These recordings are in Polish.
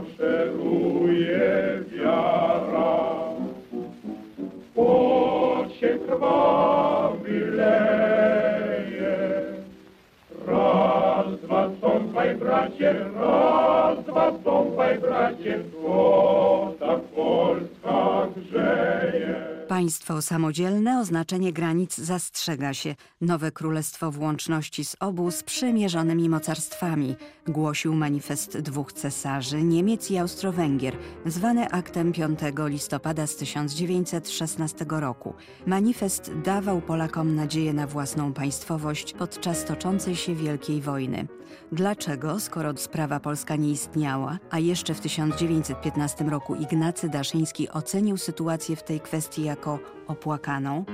maszeruje wiara. Płot się krwawi leje. Raz, dwa, stąpaj bracie, raz, dwa, stąpaj bracie, bo tak Polska grzeje. Państwo samodzielne oznaczenie granic zastrzega się. Nowe królestwo w łączności z obu sprzymierzonymi mocarstwami, głosił manifest dwóch cesarzy, Niemiec i Austro-Węgier, zwany aktem 5 listopada z 1916 roku. Manifest dawał Polakom nadzieję na własną państwowość podczas toczącej się Wielkiej Wojny. Dlaczego, skoro sprawa polska nie istniała, a jeszcze w 1915 roku Ignacy Daszyński ocenił sytuację w tej kwestii jako opłakaną?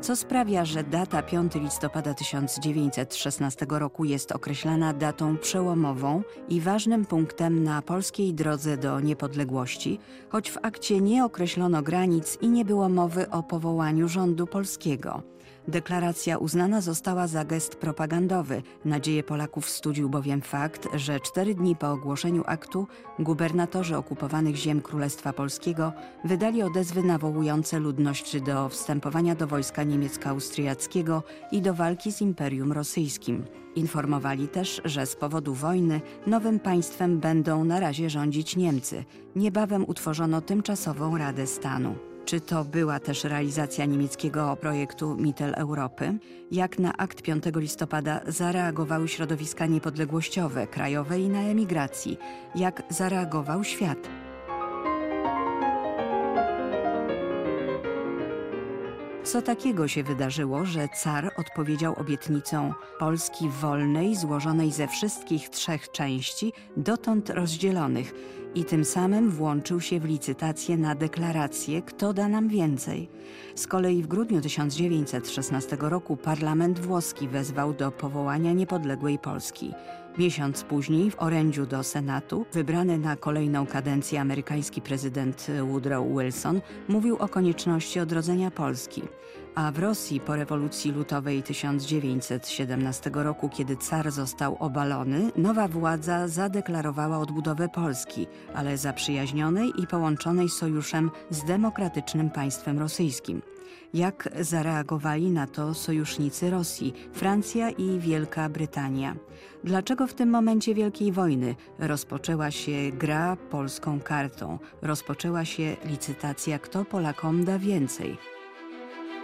Co sprawia, że data 5 listopada 1916 roku jest określana datą przełomową i ważnym punktem na polskiej drodze do niepodległości, choć w akcie nie określono granic i nie było mowy o powołaniu rządu polskiego. Deklaracja uznana została za gest propagandowy. Nadzieję Polaków studził bowiem fakt, że cztery dni po ogłoszeniu aktu gubernatorzy okupowanych ziem Królestwa Polskiego wydali odezwy nawołujące ludność do wstępowania do wojska niemiecko-austriackiego i do walki z Imperium Rosyjskim. Informowali też, że z powodu wojny nowym państwem będą na razie rządzić Niemcy. Niebawem utworzono tymczasową Radę Stanu. Czy to była też realizacja niemieckiego projektu Mittel Europy? Jak na akt 5 listopada zareagowały środowiska niepodległościowe, krajowe i na emigracji? Jak zareagował świat? Co takiego się wydarzyło, że car odpowiedział obietnicą Polski wolnej, złożonej ze wszystkich trzech części, dotąd rozdzielonych, i tym samym włączył się w licytację na deklarację, kto da nam więcej. Z kolei w grudniu 1916 roku parlament włoski wezwał do powołania niepodległej Polski. Miesiąc później w orędziu do Senatu wybrany na kolejną kadencję amerykański prezydent Woodrow Wilson mówił o konieczności odrodzenia Polski. A w Rosji po rewolucji lutowej 1917 roku, kiedy car został obalony, nowa władza zadeklarowała odbudowę Polski, ale zaprzyjaźnionej i połączonej sojuszem z demokratycznym państwem rosyjskim. Jak zareagowali na to sojusznicy Rosji, Francja i Wielka Brytania? Dlaczego w tym momencie Wielkiej Wojny rozpoczęła się gra polską kartą, rozpoczęła się licytacja, kto Polakom da więcej?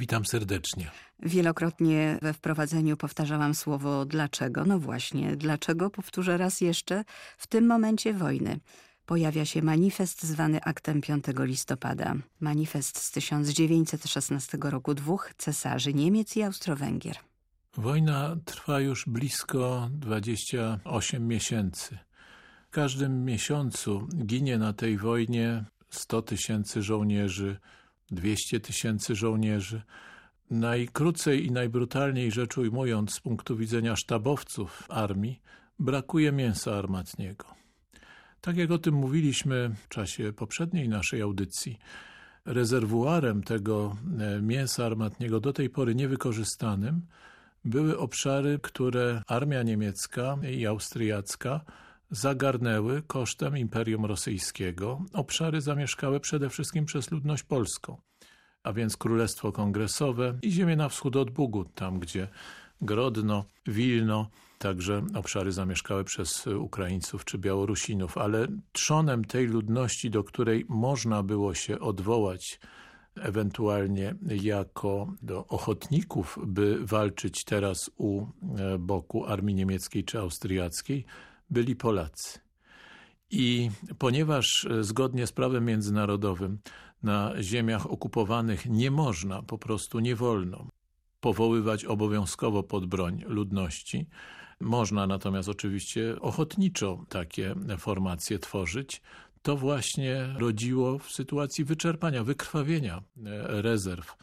Witam serdecznie. Wielokrotnie we wprowadzeniu powtarzałam słowo dlaczego. No właśnie, dlaczego powtórzę raz jeszcze w tym momencie wojny pojawia się manifest zwany aktem 5 listopada. Manifest z 1916 roku dwóch cesarzy Niemiec i Austro-Węgier. Wojna trwa już blisko 28 miesięcy. W każdym miesiącu ginie na tej wojnie 100 tysięcy żołnierzy, 200 tysięcy żołnierzy. Najkrócej i najbrutalniej rzecz ujmując z punktu widzenia sztabowców armii, brakuje mięsa armatniego. Tak jak o tym mówiliśmy w czasie poprzedniej naszej audycji, rezerwuarem tego e, mięsa armatniego do tej pory niewykorzystanym były obszary, które armia niemiecka i austriacka zagarnęły kosztem Imperium Rosyjskiego. Obszary zamieszkałe przede wszystkim przez ludność polską, a więc Królestwo Kongresowe i ziemię na wschód od Bugu, tam gdzie Grodno, Wilno, także obszary zamieszkałe przez Ukraińców czy Białorusinów, ale trzonem tej ludności, do której można było się odwołać ewentualnie jako do ochotników, by walczyć teraz u e, boku armii niemieckiej czy austriackiej, byli Polacy. I ponieważ e, zgodnie z prawem międzynarodowym na ziemiach okupowanych nie można, po prostu nie wolno powoływać obowiązkowo pod broń ludności, można natomiast oczywiście ochotniczo takie formacje tworzyć, to właśnie rodziło w sytuacji wyczerpania, wykrwawienia e, rezerw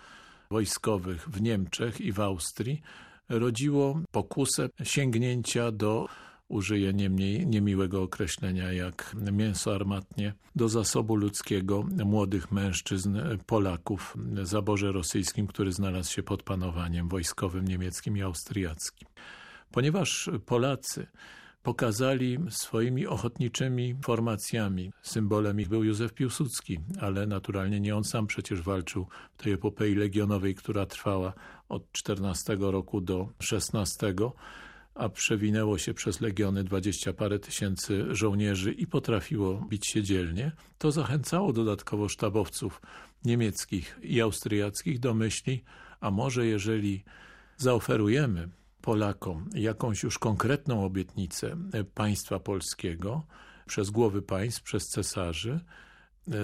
wojskowych w Niemczech i w Austrii, rodziło pokusę sięgnięcia do użyję niemniej niemiłego określenia jak mięso armatnie, do zasobu ludzkiego młodych mężczyzn Polaków w zaborze rosyjskim, który znalazł się pod panowaniem wojskowym niemieckim i austriackim. Ponieważ Polacy pokazali swoimi ochotniczymi formacjami. Symbolem ich był Józef Piłsudski, ale naturalnie nie on sam przecież walczył w tej epopei legionowej, która trwała od 14 roku do 16 a przewinęło się przez legiony dwadzieścia parę tysięcy żołnierzy i potrafiło bić się dzielnie, to zachęcało dodatkowo sztabowców niemieckich i austriackich do myśli, a może jeżeli zaoferujemy Polakom jakąś już konkretną obietnicę państwa polskiego przez głowy państw, przez cesarzy,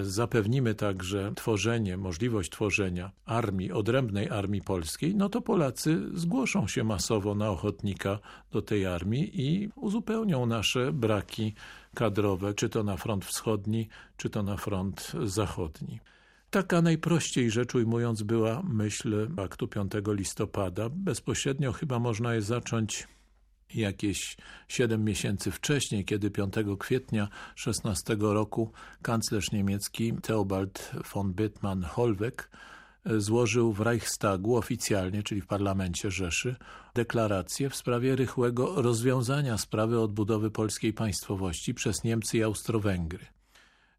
zapewnimy także tworzenie, możliwość tworzenia armii, odrębnej armii polskiej, no to Polacy zgłoszą się masowo na ochotnika do tej armii i uzupełnią nasze braki kadrowe, czy to na front wschodni, czy to na front zachodni. Taka najprościej rzecz ujmując była myśl aktu 5 listopada. Bezpośrednio chyba można je zacząć jakieś 7 miesięcy wcześniej, kiedy 5 kwietnia 16 roku kanclerz niemiecki Theobald von Bittmann-Hollweg e, złożył w Reichstagu oficjalnie, czyli w parlamencie Rzeszy, deklarację w sprawie rychłego rozwiązania sprawy odbudowy polskiej państwowości przez Niemcy i Austro-Węgry.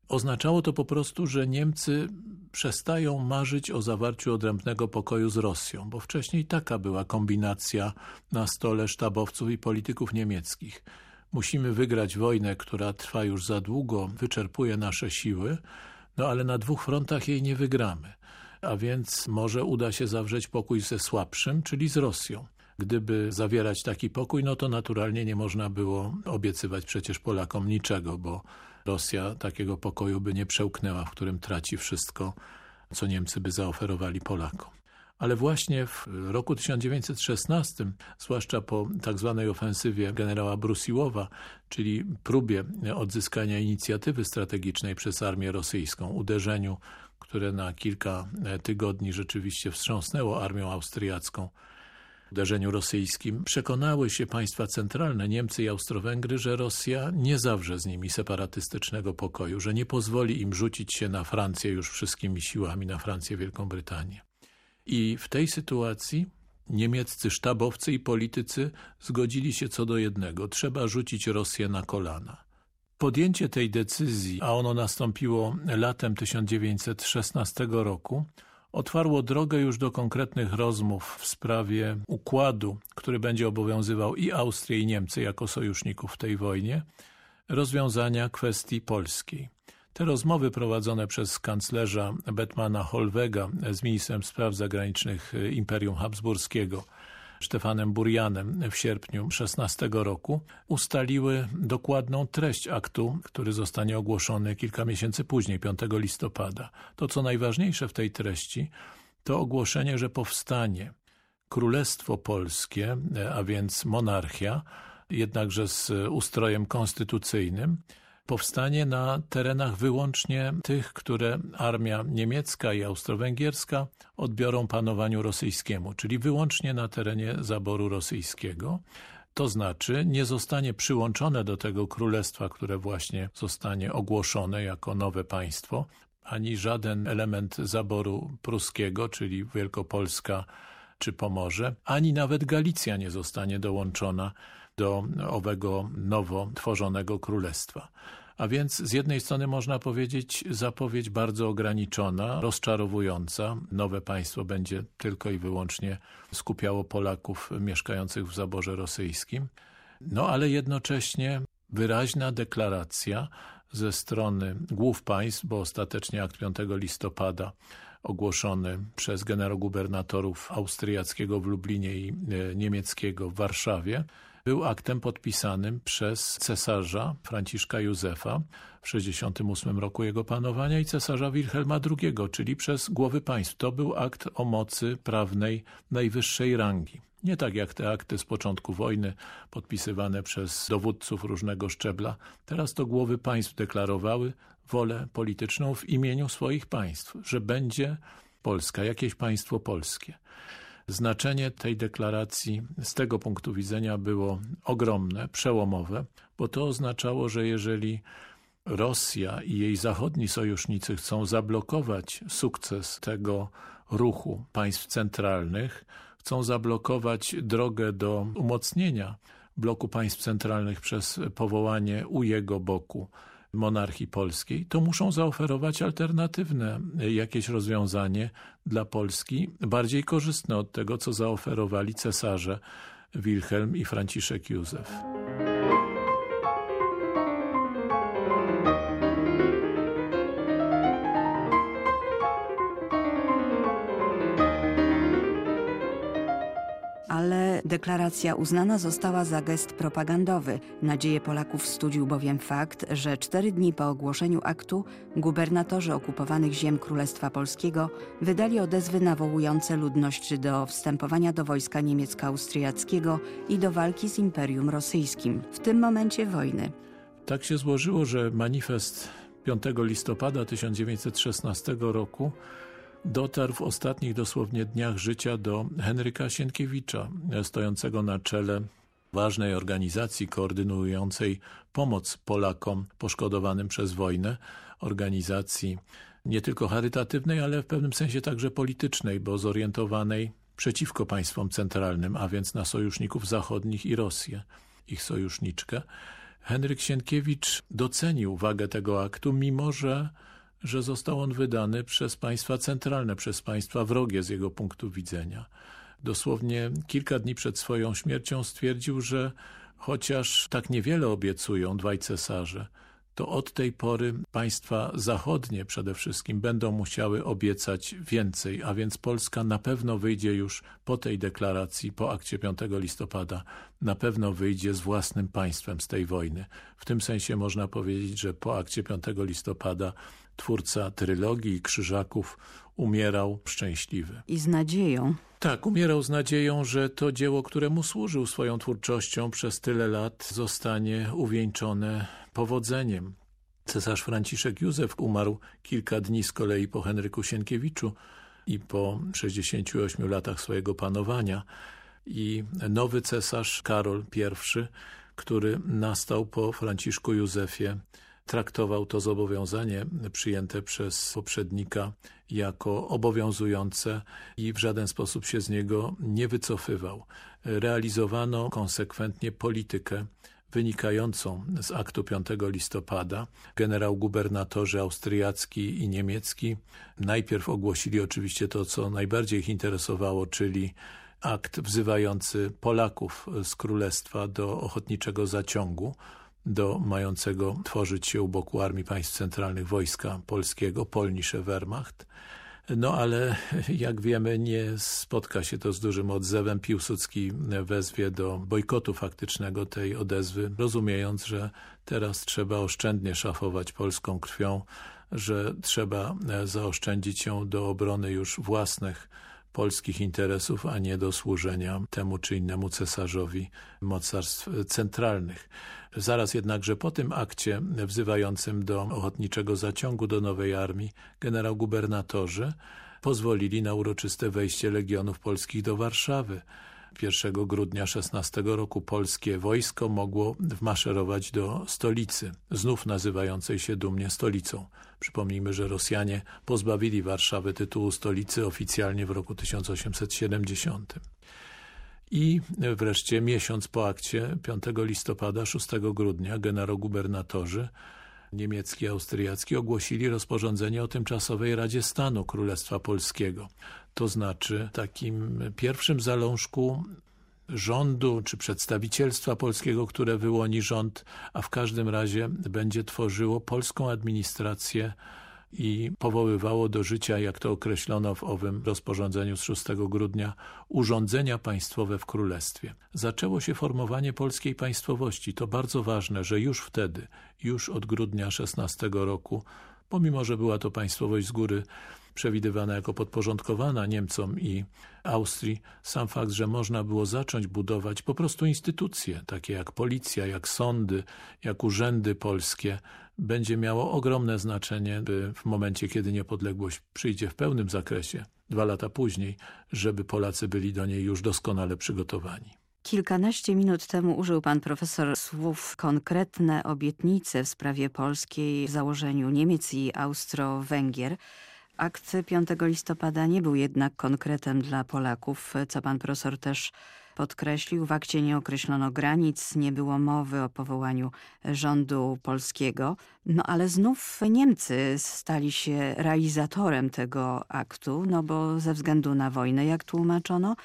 Oznaczało to po prostu, że Niemcy przestają marzyć o zawarciu odrębnego pokoju z Rosją, bo wcześniej taka była kombinacja na stole sztabowców i polityków niemieckich. Musimy wygrać wojnę, która trwa już za długo, wyczerpuje nasze siły, no ale na dwóch frontach jej nie wygramy. A więc może uda się zawrzeć pokój ze słabszym, czyli z Rosją. Gdyby zawierać taki pokój, no to naturalnie nie można było obiecywać przecież Polakom niczego, bo Rosja takiego pokoju by nie przełknęła, w którym traci wszystko, co Niemcy by zaoferowali Polakom. Ale właśnie w roku 1916, zwłaszcza po tak zwanej ofensywie generała Brusiłowa, czyli próbie odzyskania inicjatywy strategicznej przez armię rosyjską, uderzeniu, które na kilka tygodni rzeczywiście wstrząsnęło armią austriacką, uderzeniu rosyjskim przekonały się państwa centralne, Niemcy i Austro-Węgry, że Rosja nie zawrze z nimi separatystycznego pokoju, że nie pozwoli im rzucić się na Francję już wszystkimi siłami, na Francję, Wielką Brytanię. I w tej sytuacji niemieccy sztabowcy i politycy zgodzili się co do jednego. Trzeba rzucić Rosję na kolana. Podjęcie tej decyzji, a ono nastąpiło latem 1916 roku, otwarło drogę już do konkretnych rozmów w sprawie układu, który będzie obowiązywał i Austrię i Niemcy jako sojuszników w tej wojnie, rozwiązania kwestii polskiej. Te rozmowy prowadzone przez kanclerza Betmana Holwega z ministrem spraw zagranicznych Imperium Habsburskiego Stefanem Burianem w sierpniu 16 roku ustaliły dokładną treść aktu, który zostanie ogłoszony kilka miesięcy później, 5 listopada. To, co najważniejsze w tej treści, to ogłoszenie, że powstanie Królestwo Polskie, a więc monarchia, jednakże z ustrojem konstytucyjnym, powstanie na terenach wyłącznie tych, które armia niemiecka i austro-węgierska odbiorą panowaniu rosyjskiemu, czyli wyłącznie na terenie zaboru rosyjskiego. To znaczy nie zostanie przyłączone do tego królestwa, które właśnie zostanie ogłoszone jako nowe państwo, ani żaden element zaboru pruskiego, czyli Wielkopolska czy Pomorze, ani nawet Galicja nie zostanie dołączona do owego nowo tworzonego królestwa. A więc z jednej strony można powiedzieć zapowiedź bardzo ograniczona, rozczarowująca. Nowe państwo będzie tylko i wyłącznie skupiało Polaków mieszkających w zaborze rosyjskim. No ale jednocześnie wyraźna deklaracja ze strony głów państw, bo ostatecznie akt 5 listopada ogłoszony przez generał-gubernatorów austriackiego w Lublinie i e, niemieckiego w Warszawie, był aktem podpisanym przez cesarza Franciszka Józefa w 68 roku jego panowania i cesarza Wilhelma II, czyli przez głowy państw. To był akt o mocy prawnej najwyższej rangi. Nie tak jak te akty z początku wojny, podpisywane przez dowódców różnego szczebla. Teraz to głowy państw deklarowały wolę polityczną w imieniu swoich państw, że będzie Polska, jakieś państwo polskie. Znaczenie tej deklaracji z tego punktu widzenia było ogromne, przełomowe, bo to oznaczało, że jeżeli Rosja i jej zachodni sojusznicy chcą zablokować sukces tego ruchu państw centralnych, chcą zablokować drogę do umocnienia bloku państw centralnych przez powołanie u jego boku monarchii polskiej, to muszą zaoferować alternatywne jakieś rozwiązanie dla Polski, bardziej korzystne od tego, co zaoferowali cesarze Wilhelm i Franciszek Józef. Deklaracja uznana została za gest propagandowy. Nadzieję Polaków studził bowiem fakt, że cztery dni po ogłoszeniu aktu gubernatorzy okupowanych ziem Królestwa Polskiego wydali odezwy nawołujące ludność do wstępowania do wojska niemiecko-austriackiego i do walki z Imperium Rosyjskim w tym momencie wojny. Tak się złożyło, że manifest 5 listopada 1916 roku dotarł w ostatnich dosłownie dniach życia do Henryka Sienkiewicza, stojącego na czele ważnej organizacji koordynującej pomoc Polakom poszkodowanym przez wojnę, organizacji nie tylko charytatywnej, ale w pewnym sensie także politycznej, bo zorientowanej przeciwko państwom centralnym, a więc na sojuszników zachodnich i Rosję, ich sojuszniczkę. Henryk Sienkiewicz docenił wagę tego aktu, mimo że że został on wydany przez państwa centralne, przez państwa wrogie z jego punktu widzenia. Dosłownie kilka dni przed swoją śmiercią stwierdził, że chociaż tak niewiele obiecują dwaj cesarze, to od tej pory państwa zachodnie przede wszystkim będą musiały obiecać więcej, a więc Polska na pewno wyjdzie już po tej deklaracji, po akcie 5 listopada, na pewno wyjdzie z własnym państwem z tej wojny. W tym sensie można powiedzieć, że po akcie 5 listopada twórca trylogii Krzyżaków umierał szczęśliwy. I z nadzieją. Tak, umierał z nadzieją, że to dzieło, któremu służył swoją twórczością przez tyle lat, zostanie uwieńczone powodzeniem. Cesarz Franciszek Józef umarł kilka dni z kolei po Henryku Sienkiewiczu i po 68 latach swojego panowania. I nowy cesarz Karol I, który nastał po Franciszku Józefie, traktował to zobowiązanie przyjęte przez poprzednika jako obowiązujące i w żaden sposób się z niego nie wycofywał. Realizowano konsekwentnie politykę wynikającą z aktu 5 listopada. Generał gubernatorzy austriacki i niemiecki najpierw ogłosili oczywiście to, co najbardziej ich interesowało, czyli akt wzywający Polaków z Królestwa do ochotniczego zaciągu do mającego tworzyć się u boku Armii Państw Centralnych Wojska Polskiego, Polnische Wehrmacht. No ale jak wiemy nie spotka się to z dużym odzewem. Piłsudski wezwie do bojkotu faktycznego tej odezwy, rozumiejąc, że teraz trzeba oszczędnie szafować polską krwią, że trzeba zaoszczędzić ją do obrony już własnych polskich interesów, a nie do służenia temu czy innemu cesarzowi mocarstw centralnych. Zaraz jednakże po tym akcie wzywającym do ochotniczego zaciągu do nowej armii generał gubernatorzy pozwolili na uroczyste wejście legionów polskich do Warszawy. 1 grudnia 16 roku polskie wojsko mogło wmaszerować do stolicy, znów nazywającej się dumnie stolicą. Przypomnijmy, że Rosjanie pozbawili Warszawy tytułu stolicy oficjalnie w roku 1870. I wreszcie miesiąc po akcie 5 listopada, 6 grudnia generał-gubernatorzy niemiecki i austriacki ogłosili rozporządzenie o tymczasowej Radzie Stanu Królestwa Polskiego. To znaczy takim pierwszym zalążku rządu czy przedstawicielstwa polskiego, które wyłoni rząd, a w każdym razie będzie tworzyło polską administrację i powoływało do życia, jak to określono w owym rozporządzeniu z 6 grudnia, urządzenia państwowe w Królestwie. Zaczęło się formowanie polskiej państwowości. To bardzo ważne, że już wtedy, już od grudnia 16 roku pomimo, że była to państwowość z góry przewidywana jako podporządkowana Niemcom i Austrii, sam fakt, że można było zacząć budować po prostu instytucje, takie jak policja, jak sądy, jak urzędy polskie, będzie miało ogromne znaczenie w momencie, kiedy niepodległość przyjdzie w pełnym zakresie, dwa lata później, żeby Polacy byli do niej już doskonale przygotowani. Kilkanaście minut temu użył pan profesor słów konkretne obietnice w sprawie polskiej w założeniu Niemiec i Austro-Węgier. Akt 5 listopada nie był jednak konkretem dla Polaków, co pan profesor też podkreślił. W akcie nie określono granic, nie było mowy o powołaniu rządu polskiego. No ale znów Niemcy stali się realizatorem tego aktu, no bo ze względu na wojnę, jak tłumaczono,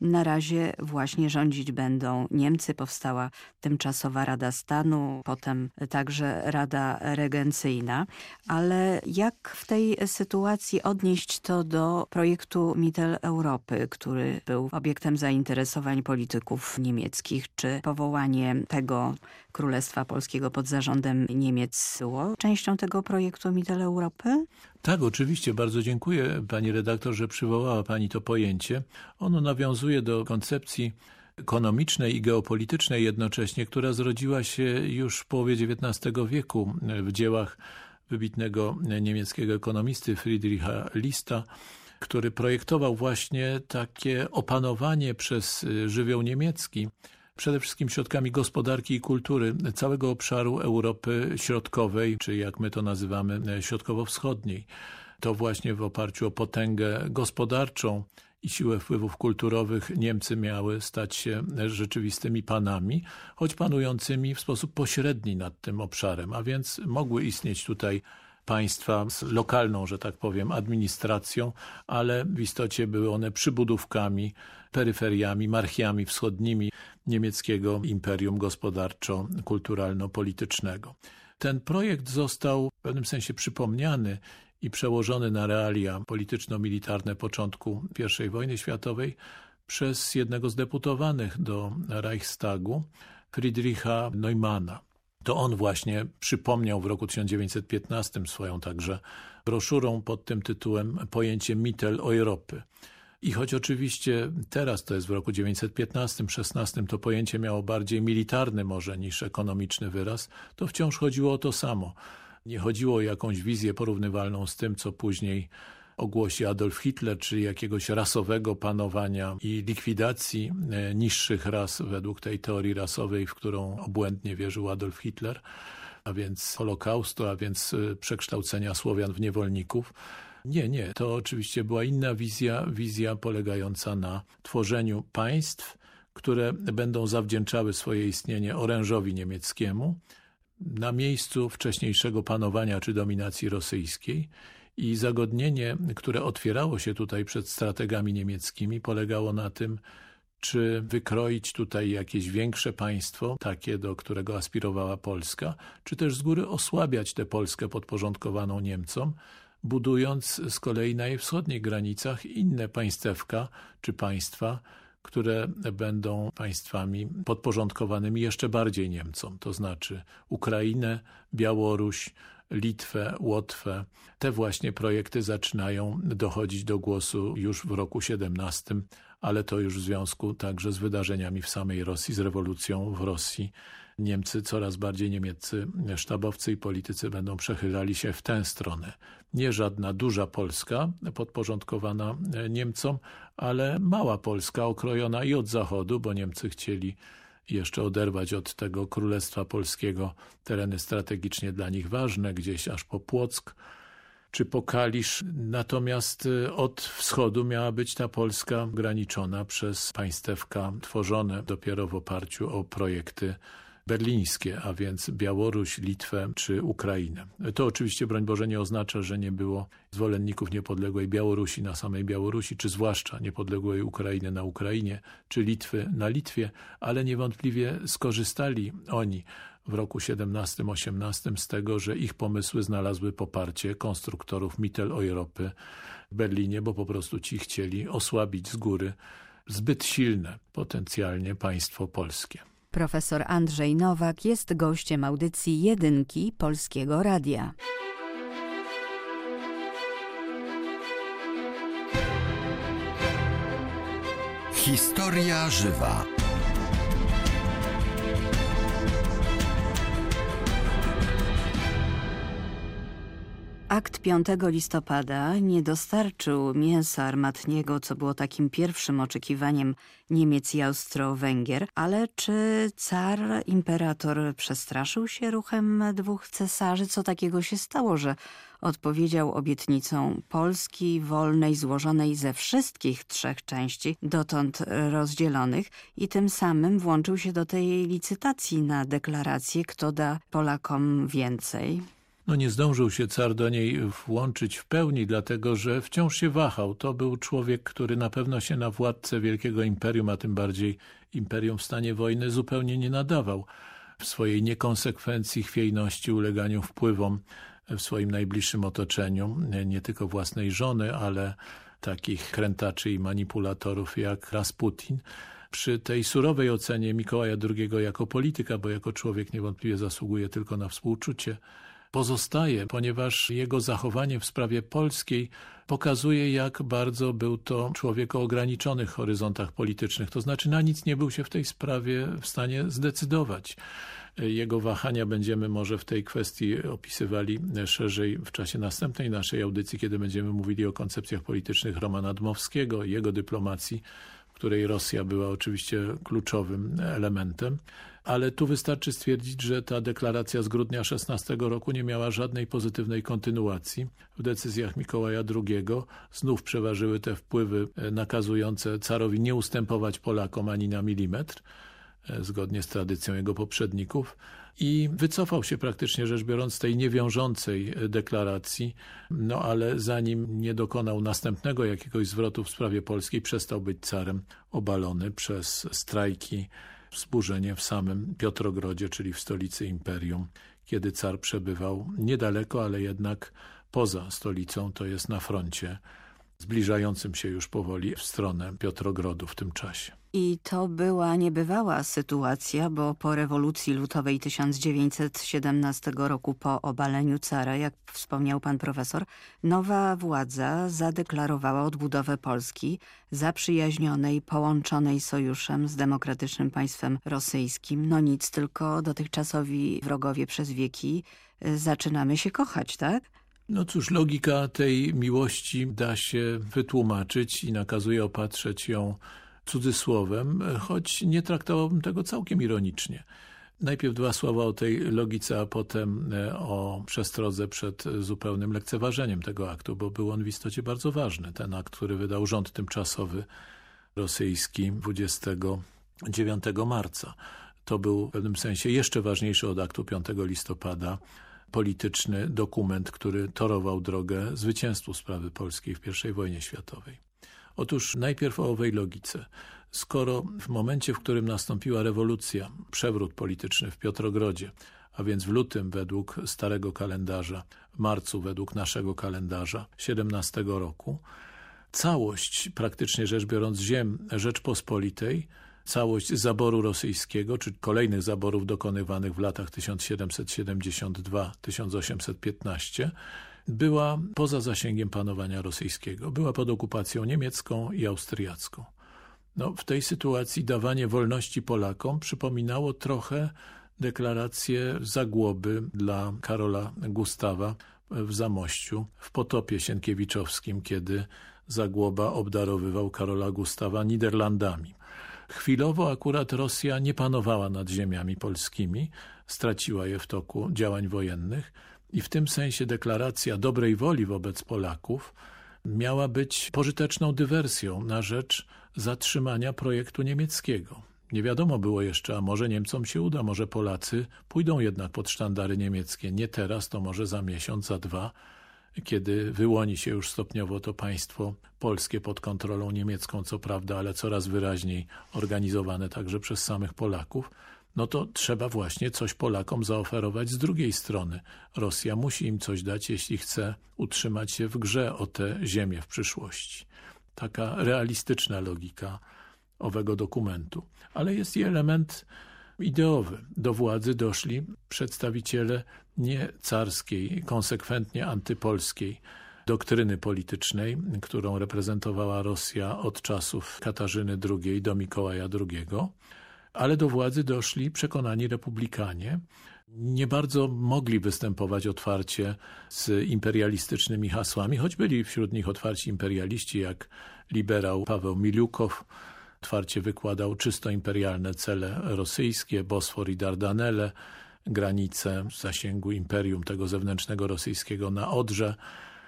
na razie właśnie rządzić będą Niemcy. Powstała tymczasowa Rada Stanu, potem także Rada Regencyjna. Ale jak w tej sytuacji odnieść to do projektu Mittel Europy, który był obiektem zainteresowań polityków niemieckich? Czy powołanie tego Królestwa Polskiego pod zarządem Niemiec było częścią tego projektu Mittel Europy? Tak, oczywiście. Bardzo dziękuję pani redaktor, że przywołała pani to pojęcie. Ono nawiązuje do koncepcji ekonomicznej i geopolitycznej jednocześnie, która zrodziła się już w połowie XIX wieku w dziełach wybitnego niemieckiego ekonomisty Friedricha Lista, który projektował właśnie takie opanowanie przez żywioł niemiecki przede wszystkim środkami gospodarki i kultury całego obszaru Europy Środkowej, czy jak my to nazywamy, Środkowo-Wschodniej. To właśnie w oparciu o potęgę gospodarczą i siłę wpływów kulturowych Niemcy miały stać się rzeczywistymi panami, choć panującymi w sposób pośredni nad tym obszarem, a więc mogły istnieć tutaj państwa z lokalną, że tak powiem, administracją, ale w istocie były one przybudówkami, peryferiami, marchiami wschodnimi niemieckiego imperium gospodarczo-kulturalno-politycznego. Ten projekt został w pewnym sensie przypomniany i przełożony na realia polityczno-militarne początku I wojny światowej przez jednego z deputowanych do Reichstagu, Friedricha Neumana. To on właśnie przypomniał w roku 1915 swoją także broszurą pod tym tytułem pojęcie Mittel Europy. I choć oczywiście teraz to jest w roku 1915-16 to pojęcie miało bardziej militarny może niż ekonomiczny wyraz, to wciąż chodziło o to samo. Nie chodziło o jakąś wizję porównywalną z tym, co później ogłosi Adolf Hitler, czy jakiegoś rasowego panowania i likwidacji e, niższych ras według tej teorii rasowej, w którą obłędnie wierzył Adolf Hitler, a więc Holokaustu, a więc e, przekształcenia Słowian w niewolników. Nie, nie. To oczywiście była inna wizja, wizja polegająca na tworzeniu państw, które będą zawdzięczały swoje istnienie orężowi niemieckiemu na miejscu wcześniejszego panowania czy dominacji rosyjskiej i zagodnienie, które otwierało się tutaj przed strategami niemieckimi polegało na tym, czy wykroić tutaj jakieś większe państwo, takie do którego aspirowała Polska, czy też z góry osłabiać tę Polskę podporządkowaną Niemcom, budując z kolei na jej wschodnich granicach inne państewka czy państwa, które będą państwami podporządkowanymi jeszcze bardziej Niemcom, to znaczy Ukrainę, Białoruś, Litwę, Łotwę. Te właśnie projekty zaczynają dochodzić do głosu już w roku 17, ale to już w związku także z wydarzeniami w samej Rosji, z rewolucją w Rosji Niemcy, coraz bardziej niemieccy sztabowcy i politycy będą przechylali się w tę stronę. Nie żadna duża Polska podporządkowana Niemcom, ale mała Polska okrojona i od zachodu, bo Niemcy chcieli jeszcze oderwać od tego Królestwa Polskiego tereny strategicznie dla nich ważne, gdzieś aż po Płock, czy po Kalisz. Natomiast y, od wschodu miała być ta Polska graniczona przez państewka tworzone dopiero w oparciu o projekty berlińskie, a więc Białoruś, Litwę czy Ukrainę. To oczywiście, broń Boże, nie oznacza, że nie było zwolenników niepodległej Białorusi na samej Białorusi, czy zwłaszcza niepodległej Ukrainy na Ukrainie, czy Litwy na Litwie, ale niewątpliwie skorzystali oni w roku 17-18 z tego, że ich pomysły znalazły poparcie konstruktorów Mittel Europy w Berlinie, bo po prostu ci chcieli osłabić z góry zbyt silne potencjalnie państwo polskie. Profesor Andrzej Nowak jest gościem audycji Jedynki Polskiego Radia. Historia żywa. Akt 5 listopada nie dostarczył mięsa armatniego, co było takim pierwszym oczekiwaniem Niemiec i Austro-Węgier, ale czy car, imperator przestraszył się ruchem dwóch cesarzy? Co takiego się stało, że odpowiedział obietnicą Polski wolnej, złożonej ze wszystkich trzech części, dotąd rozdzielonych i tym samym włączył się do tej licytacji na deklarację, kto da Polakom więcej? No nie zdążył się car do niej włączyć w pełni, dlatego że wciąż się wahał. To był człowiek, który na pewno się na władcę wielkiego imperium, a tym bardziej imperium w stanie wojny zupełnie nie nadawał. W swojej niekonsekwencji, chwiejności, uleganiu wpływom w swoim najbliższym otoczeniu, nie tylko własnej żony, ale takich krętaczy i manipulatorów jak Rasputin. Przy tej surowej ocenie Mikołaja II jako polityka, bo jako człowiek niewątpliwie zasługuje tylko na współczucie, pozostaje, ponieważ jego zachowanie w sprawie polskiej pokazuje, jak bardzo był to człowiek o ograniczonych horyzontach politycznych. To znaczy na nic nie był się w tej sprawie w stanie zdecydować. Jego wahania będziemy może w tej kwestii opisywali szerzej w czasie następnej naszej audycji, kiedy będziemy mówili o koncepcjach politycznych Romana Dmowskiego jego dyplomacji, której Rosja była oczywiście kluczowym elementem ale tu wystarczy stwierdzić, że ta deklaracja z grudnia 16 roku nie miała żadnej pozytywnej kontynuacji. W decyzjach Mikołaja II znów przeważyły te wpływy nakazujące carowi nie ustępować Polakom ani na milimetr, e, zgodnie z tradycją jego poprzedników i wycofał się praktycznie rzecz biorąc z tej niewiążącej e, deklaracji, no ale zanim nie dokonał następnego jakiegoś zwrotu w sprawie polskiej, przestał być carem obalony przez strajki wzburzenie w samym Piotrogrodzie, czyli w stolicy imperium, kiedy car przebywał niedaleko, ale jednak poza stolicą, to jest na froncie, zbliżającym się już powoli w stronę Piotrogrodu w tym czasie. I to była niebywała sytuacja, bo po rewolucji lutowej 1917 roku, po obaleniu cara, jak wspomniał pan profesor, nowa władza zadeklarowała odbudowę Polski zaprzyjaźnionej, połączonej sojuszem z demokratycznym państwem rosyjskim. No nic, tylko dotychczasowi wrogowie przez wieki y, zaczynamy się kochać, tak? No cóż, logika tej miłości da się wytłumaczyć i nakazuje opatrzeć ją cudzysłowem, choć nie traktowałbym tego całkiem ironicznie. Najpierw dwa słowa o tej logice, a potem e, o przestrodze przed zupełnym lekceważeniem tego aktu, bo był on w istocie bardzo ważny. Ten akt, który wydał rząd tymczasowy rosyjski 29 marca. To był w pewnym sensie jeszcze ważniejszy od aktu 5 listopada polityczny dokument, który torował drogę zwycięstwu sprawy polskiej w I wojnie światowej. Otóż najpierw o owej logice. Skoro w momencie, w którym nastąpiła rewolucja, przewrót polityczny w Piotrogrodzie, a więc w lutym według starego kalendarza, w marcu według naszego kalendarza 17 roku, całość, praktycznie rzecz biorąc, ziem Rzeczpospolitej, całość zaboru rosyjskiego, czy kolejnych zaborów dokonywanych w latach 1772-1815, była poza zasięgiem panowania rosyjskiego. Była pod okupacją niemiecką i austriacką. No, w tej sytuacji dawanie wolności Polakom przypominało trochę deklarację zagłoby dla Karola Gustawa w Zamościu w potopie sienkiewiczowskim, kiedy Zagłoba obdarowywał Karola Gustawa Niderlandami. Chwilowo akurat Rosja nie panowała nad ziemiami polskimi, straciła je w toku działań wojennych, i w tym sensie deklaracja dobrej woli wobec Polaków miała być pożyteczną dywersją na rzecz zatrzymania projektu niemieckiego. Nie wiadomo było jeszcze, a może Niemcom się uda, może Polacy pójdą jednak pod sztandary niemieckie. Nie teraz, to może za miesiąc, za dwa, kiedy wyłoni się już stopniowo to państwo polskie pod kontrolą niemiecką, co prawda, ale coraz wyraźniej organizowane także przez samych Polaków no to trzeba właśnie coś Polakom zaoferować z drugiej strony. Rosja musi im coś dać, jeśli chce utrzymać się w grze o tę ziemię w przyszłości. Taka realistyczna logika owego dokumentu. Ale jest i element ideowy. Do władzy doszli przedstawiciele nie carskiej, konsekwentnie antypolskiej doktryny politycznej, którą reprezentowała Rosja od czasów Katarzyny II do Mikołaja II, ale do władzy doszli przekonani republikanie, nie bardzo mogli występować otwarcie z imperialistycznymi hasłami, choć byli wśród nich otwarci imperialiści jak liberał Paweł Miliukow, otwarcie wykładał czysto imperialne cele rosyjskie, Bosfor i Dardanelle, granice zasięgu imperium tego zewnętrznego rosyjskiego na Odrze.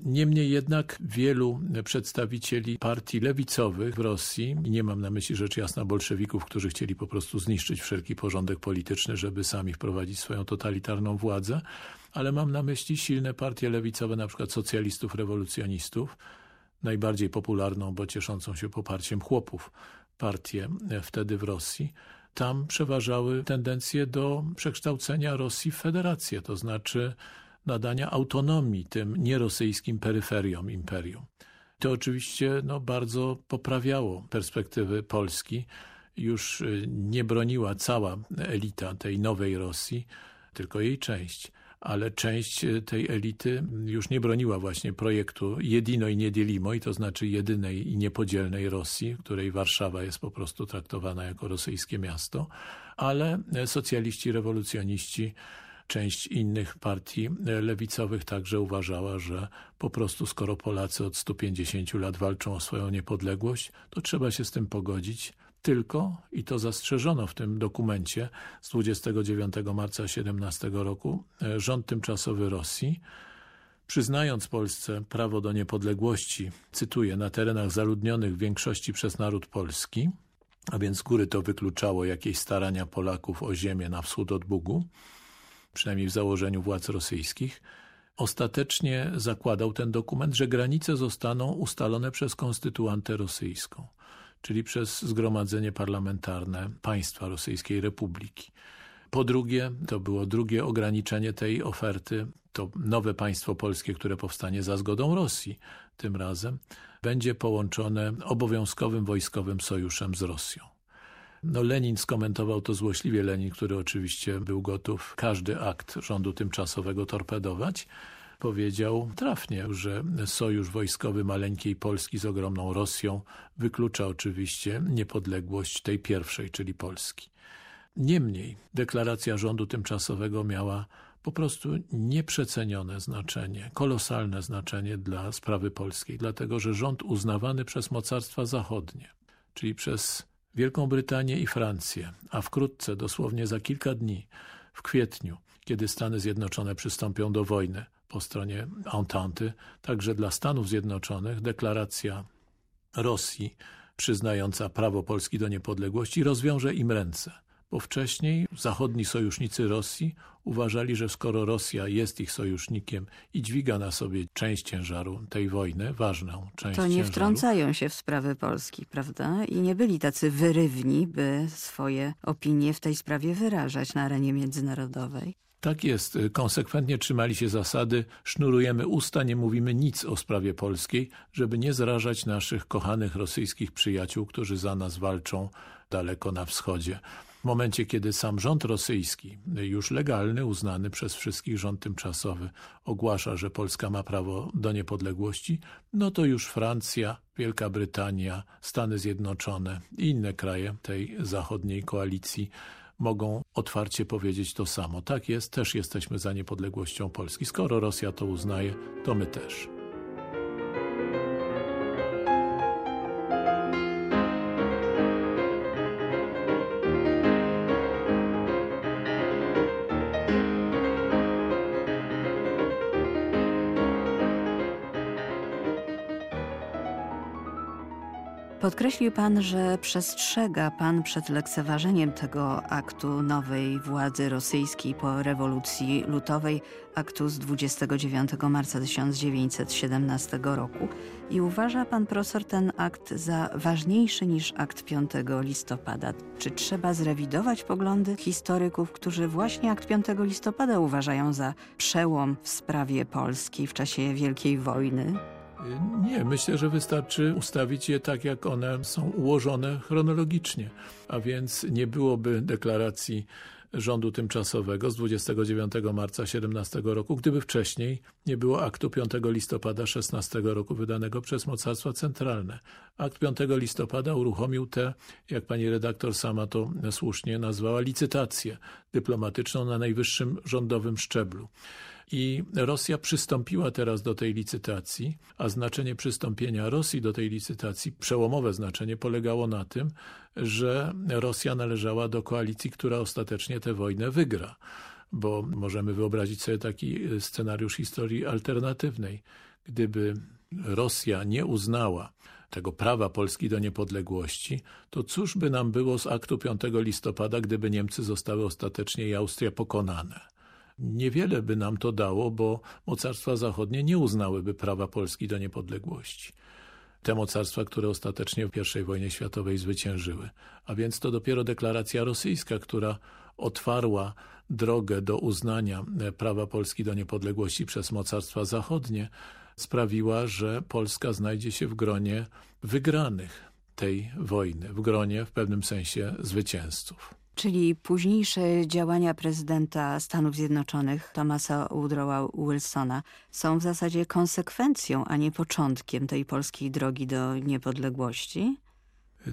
Niemniej jednak wielu przedstawicieli partii lewicowych w Rosji, nie mam na myśli rzecz jasna bolszewików, którzy chcieli po prostu zniszczyć wszelki porządek polityczny, żeby sami wprowadzić swoją totalitarną władzę, ale mam na myśli silne partie lewicowe, na przykład socjalistów, rewolucjonistów, najbardziej popularną, bo cieszącą się poparciem chłopów partię wtedy w Rosji, tam przeważały tendencje do przekształcenia Rosji w federację, to znaczy nadania autonomii tym nierosyjskim peryferiom imperium. To oczywiście no, bardzo poprawiało perspektywy Polski. Już y, nie broniła cała elita tej nowej Rosji, tylko jej część ale część e, tej elity już nie broniła właśnie projektu jedino i niedzielimo, i to znaczy jedynej i niepodzielnej Rosji, której Warszawa jest po prostu traktowana jako rosyjskie miasto, ale socjaliści, rewolucjoniści, część innych partii e, lewicowych także uważała, że po prostu skoro Polacy od 150 lat walczą o swoją niepodległość, to trzeba się z tym pogodzić, tylko, i to zastrzeżono w tym dokumencie z 29 marca 17 roku, e, rząd tymczasowy Rosji, przyznając Polsce prawo do niepodległości, cytuję, na terenach zaludnionych w większości przez naród polski, a więc z góry to wykluczało jakieś starania Polaków o ziemię na wschód od Bugu, przynajmniej w założeniu władz rosyjskich, ostatecznie zakładał ten dokument, że granice zostaną ustalone przez konstytuantę rosyjską czyli przez Zgromadzenie Parlamentarne Państwa Rosyjskiej Republiki. Po drugie, to było drugie ograniczenie tej oferty, to nowe państwo polskie, które powstanie za zgodą Rosji tym razem, będzie połączone obowiązkowym wojskowym sojuszem z Rosją. No, Lenin skomentował to złośliwie, Lenin, który oczywiście był gotów każdy akt rządu tymczasowego torpedować, powiedział trafnie, że sojusz wojskowy maleńkiej Polski z ogromną Rosją wyklucza oczywiście niepodległość tej pierwszej, czyli Polski. Niemniej deklaracja rządu tymczasowego miała po prostu nieprzecenione znaczenie, kolosalne znaczenie dla sprawy polskiej, dlatego że rząd uznawany przez mocarstwa zachodnie, czyli przez Wielką Brytanię i Francję, a wkrótce, dosłownie za kilka dni, w kwietniu, kiedy Stany Zjednoczone przystąpią do wojny, po stronie Entente, także dla Stanów Zjednoczonych deklaracja Rosji przyznająca prawo Polski do niepodległości rozwiąże im ręce. Bo wcześniej zachodni sojusznicy Rosji uważali, że skoro Rosja jest ich sojusznikiem i dźwiga na sobie część ciężaru tej wojny, ważną część To nie ciężaru, wtrącają się w sprawy Polski, prawda? I nie byli tacy wyrywni, by swoje opinie w tej sprawie wyrażać na arenie międzynarodowej. Tak jest. Konsekwentnie trzymali się zasady sznurujemy usta, nie mówimy nic o sprawie polskiej, żeby nie zrażać naszych kochanych rosyjskich przyjaciół, którzy za nas walczą daleko na wschodzie. W momencie, kiedy sam rząd rosyjski, już legalny, uznany przez wszystkich rząd tymczasowy, ogłasza, że Polska ma prawo do niepodległości, no to już Francja, Wielka Brytania, Stany Zjednoczone i inne kraje tej zachodniej koalicji mogą otwarcie powiedzieć to samo. Tak jest, też jesteśmy za niepodległością Polski. Skoro Rosja to uznaje, to my też. Podkreślił pan, że przestrzega pan przed lekceważeniem tego aktu nowej władzy rosyjskiej po rewolucji lutowej, aktu z 29 marca 1917 roku i uważa pan profesor ten akt za ważniejszy niż akt 5 listopada. Czy trzeba zrewidować poglądy historyków, którzy właśnie akt 5 listopada uważają za przełom w sprawie Polski w czasie Wielkiej Wojny? Nie, myślę, że wystarczy ustawić je tak, jak one są ułożone chronologicznie, a więc nie byłoby deklaracji rządu tymczasowego z 29 marca 17 roku, gdyby wcześniej nie było aktu 5 listopada 16 roku wydanego przez mocarstwa centralne. Akt 5 listopada uruchomił tę, jak pani redaktor sama to słusznie nazwała, licytację dyplomatyczną na najwyższym rządowym szczeblu. I Rosja przystąpiła teraz do tej licytacji, a znaczenie przystąpienia Rosji do tej licytacji, przełomowe znaczenie, polegało na tym, że Rosja należała do koalicji, która ostatecznie tę wojnę wygra. Bo możemy wyobrazić sobie taki scenariusz historii alternatywnej. Gdyby Rosja nie uznała tego prawa Polski do niepodległości, to cóż by nam było z aktu 5 listopada, gdyby Niemcy zostały ostatecznie i Austria pokonane? Niewiele by nam to dało, bo mocarstwa zachodnie nie uznałyby prawa Polski do niepodległości. Te mocarstwa, które ostatecznie w I wojnie światowej zwyciężyły. A więc to dopiero deklaracja rosyjska, która otwarła drogę do uznania prawa Polski do niepodległości przez mocarstwa zachodnie, sprawiła, że Polska znajdzie się w gronie wygranych tej wojny, w gronie w pewnym sensie zwycięzców. Czyli późniejsze działania prezydenta Stanów Zjednoczonych Thomasa Woodrowa Wilsona są w zasadzie konsekwencją, a nie początkiem tej polskiej drogi do niepodległości?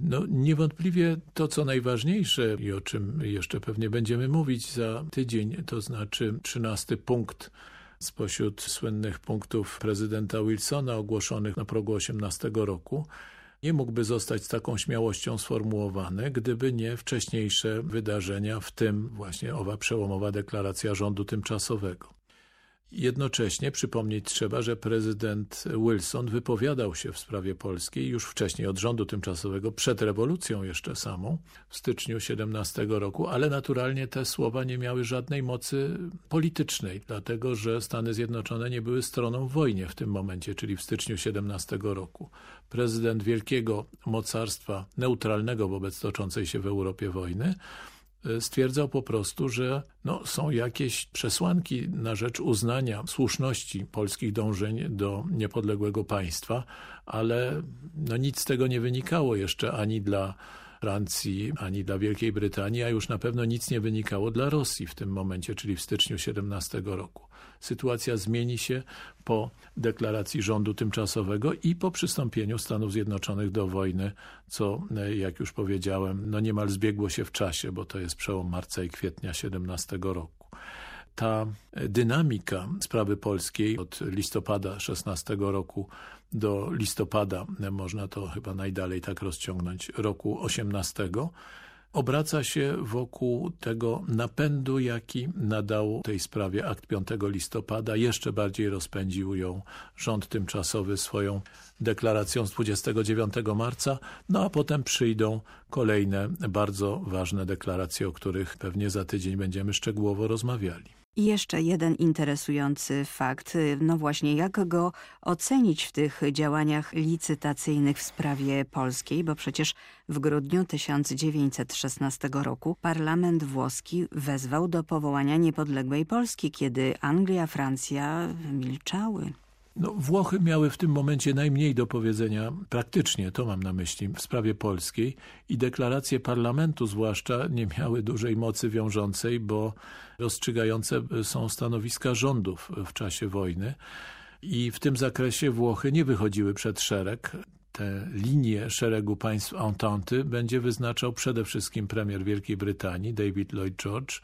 No, niewątpliwie to, co najważniejsze i o czym jeszcze pewnie będziemy mówić za tydzień, to znaczy trzynasty punkt spośród słynnych punktów prezydenta Wilsona ogłoszonych na progu 18 roku, nie mógłby zostać z taką śmiałością sformułowany, gdyby nie wcześniejsze wydarzenia, w tym właśnie owa przełomowa deklaracja rządu tymczasowego. Jednocześnie przypomnieć trzeba, że prezydent Wilson wypowiadał się w sprawie polskiej już wcześniej od rządu tymczasowego, przed rewolucją jeszcze samą, w styczniu 17 roku, ale naturalnie te słowa nie miały żadnej mocy politycznej, dlatego że Stany Zjednoczone nie były stroną w wojnie w tym momencie, czyli w styczniu 17 roku. Prezydent wielkiego mocarstwa neutralnego wobec toczącej się w Europie wojny stwierdzał po prostu, że no, są jakieś przesłanki na rzecz uznania słuszności polskich dążeń do niepodległego państwa, ale no, nic z tego nie wynikało jeszcze ani dla Francji, ani dla Wielkiej Brytanii, a już na pewno nic nie wynikało dla Rosji w tym momencie, czyli w styczniu 17 roku. Sytuacja zmieni się po deklaracji rządu tymczasowego i po przystąpieniu Stanów Zjednoczonych do wojny, co, jak już powiedziałem, no niemal zbiegło się w czasie, bo to jest przełom marca i kwietnia 17 roku ta dynamika sprawy polskiej od listopada 16 roku do listopada, można to chyba najdalej tak rozciągnąć, roku 18, obraca się wokół tego napędu, jaki nadał tej sprawie akt 5 listopada. Jeszcze bardziej rozpędził ją rząd tymczasowy swoją deklaracją z 29 marca, no a potem przyjdą kolejne bardzo ważne deklaracje, o których pewnie za tydzień będziemy szczegółowo rozmawiali. I jeszcze jeden interesujący fakt, no właśnie jak go ocenić w tych działaniach licytacyjnych w sprawie polskiej, bo przecież w grudniu 1916 roku parlament włoski wezwał do powołania niepodległej Polski, kiedy Anglia, Francja milczały. No, Włochy miały w tym momencie najmniej do powiedzenia, praktycznie to mam na myśli, w sprawie polskiej i deklaracje parlamentu zwłaszcza nie miały dużej mocy wiążącej, bo rozstrzygające są stanowiska rządów w czasie wojny. I w tym zakresie Włochy nie wychodziły przed szereg. Te linie szeregu państw Entente będzie wyznaczał przede wszystkim premier Wielkiej Brytanii David Lloyd George,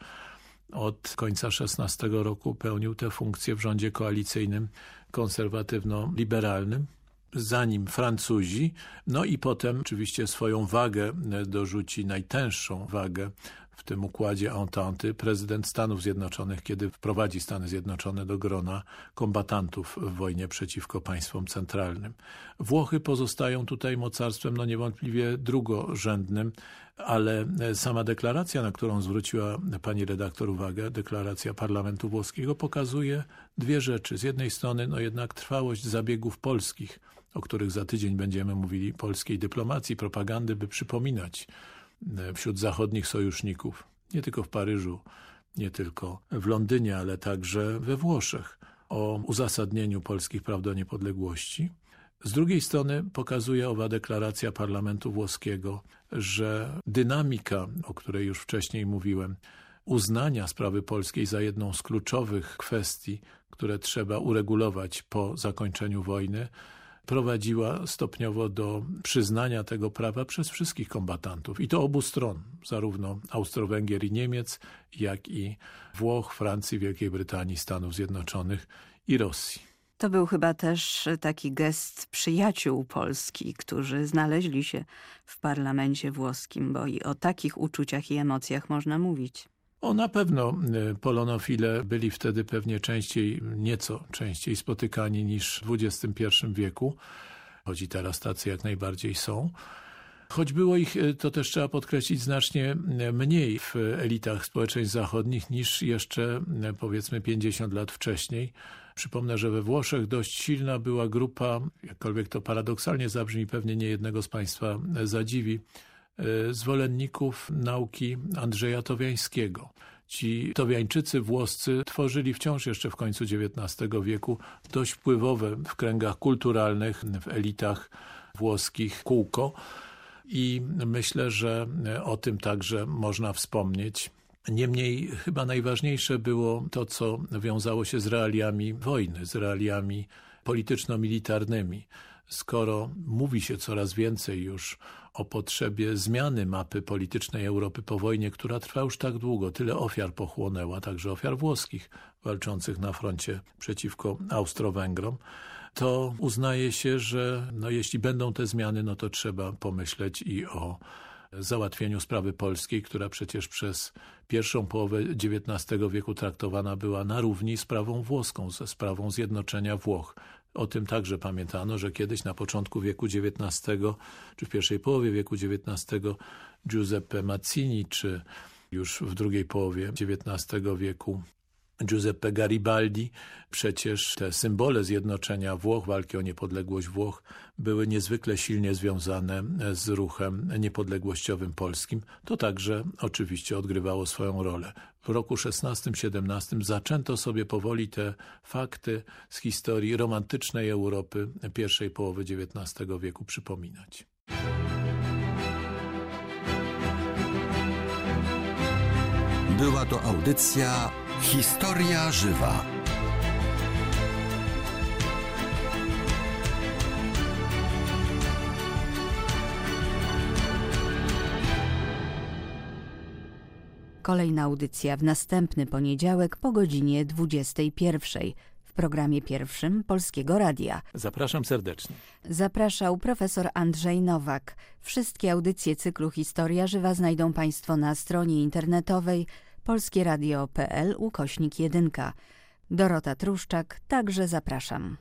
od końca 16 roku pełnił tę funkcję w rządzie koalicyjnym konserwatywno-liberalnym zanim Francuzi, no i potem oczywiście swoją wagę dorzuci, najtęższą wagę w tym układzie Entente prezydent Stanów Zjednoczonych, kiedy wprowadzi Stany Zjednoczone do grona kombatantów w wojnie przeciwko państwom centralnym. Włochy pozostają tutaj mocarstwem no niewątpliwie drugorzędnym, ale sama deklaracja, na którą zwróciła pani redaktor uwagę, deklaracja parlamentu włoskiego pokazuje dwie rzeczy. Z jednej strony no jednak trwałość zabiegów polskich, o których za tydzień będziemy mówili, polskiej dyplomacji, propagandy, by przypominać E, wśród zachodnich sojuszników, nie tylko w Paryżu, nie tylko w Londynie, ale także we Włoszech, o uzasadnieniu polskich praw do niepodległości. Z drugiej strony pokazuje owa deklaracja parlamentu włoskiego, że dynamika, o której już wcześniej mówiłem, uznania sprawy polskiej za jedną z kluczowych kwestii, które trzeba uregulować po zakończeniu wojny, prowadziła stopniowo do przyznania tego prawa przez wszystkich kombatantów. I to obu stron, zarówno Austro-Węgier i Niemiec, jak i Włoch, Francji, Wielkiej Brytanii, Stanów Zjednoczonych i Rosji. To był chyba też taki gest przyjaciół Polski, którzy znaleźli się w parlamencie włoskim, bo i o takich uczuciach i emocjach można mówić. O, na pewno y, polonofile byli wtedy pewnie częściej, nieco częściej spotykani niż w XXI wieku, choć i teraz tacy jak najbardziej są. Choć było ich, y, to też trzeba podkreślić, znacznie y, mniej w elitach społeczeństw zachodnich niż jeszcze powiedzmy 50 lat wcześniej. Przypomnę, że we Włoszech dość silna była grupa, jakkolwiek to paradoksalnie zabrzmi, pewnie nie jednego z Państwa zadziwi, E, zwolenników nauki Andrzeja Towiańskiego. Ci Towiańczycy włoscy tworzyli wciąż jeszcze w końcu XIX wieku dość wpływowe w kręgach kulturalnych, w elitach włoskich kółko i myślę, że o tym także można wspomnieć. Niemniej chyba najważniejsze było to, co wiązało się z realiami wojny, z realiami polityczno-militarnymi. Skoro mówi się coraz więcej już o potrzebie zmiany mapy politycznej Europy po wojnie, która trwa już tak długo, tyle ofiar pochłonęła, także ofiar włoskich walczących na froncie przeciwko Austro-Węgrom, to uznaje się, że no jeśli będą te zmiany, no to trzeba pomyśleć i o załatwieniu sprawy polskiej, która przecież przez pierwszą połowę XIX wieku traktowana była na równi z sprawą włoską, ze sprawą zjednoczenia Włoch. O tym także pamiętano, że kiedyś na początku wieku XIX, czy w pierwszej połowie wieku XIX Giuseppe Mazzini, czy już w drugiej połowie XIX wieku Giuseppe Garibaldi. Przecież te symbole zjednoczenia Włoch, walki o niepodległość Włoch były niezwykle silnie związane z ruchem niepodległościowym polskim. To także oczywiście odgrywało swoją rolę. W roku XVI-XVII zaczęto sobie powoli te fakty z historii romantycznej Europy pierwszej połowy XIX wieku przypominać. Była to audycja Historia żywa. Kolejna audycja w następny poniedziałek po godzinie 21 w programie pierwszym Polskiego Radia. Zapraszam serdecznie. Zapraszał profesor Andrzej Nowak. Wszystkie audycje cyklu Historia Żywa znajdą Państwo na stronie internetowej polskieradio.pl ukośnik 1. Dorota Truszczak, także zapraszam.